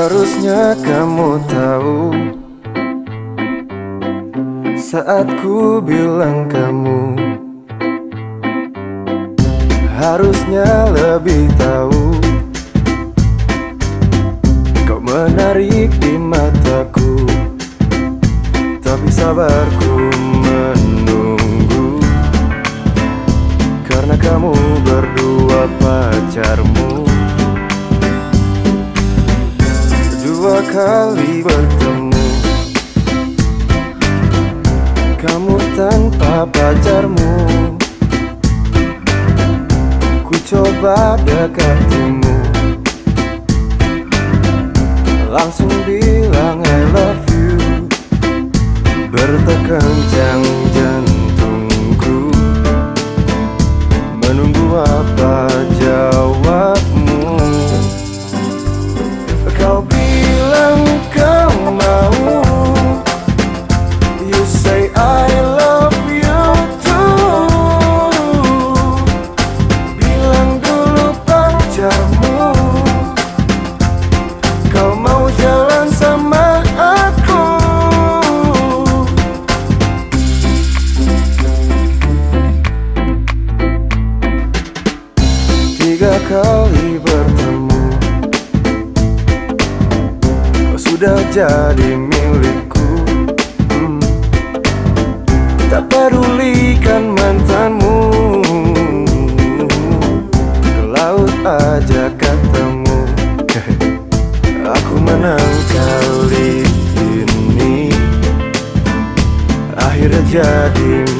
Harusnya kamu tahu Saat ku bilang kamu Harusnya lebih tahu. Kau menarik di mataku Tapi sabarku menunggu. Karena kamu berdua pacarmu Dua kali bertemu. Kamu tanpa pacarmu. Ku coba dekatimu. Langsung bilang I love you. Bertekencang kali bertemu. Kau sudah jadi milikku. Hmm. Tak pedulikan mantanmu. Ke laut aja ketemu. Aku menang kali ini. Akhirnya jadi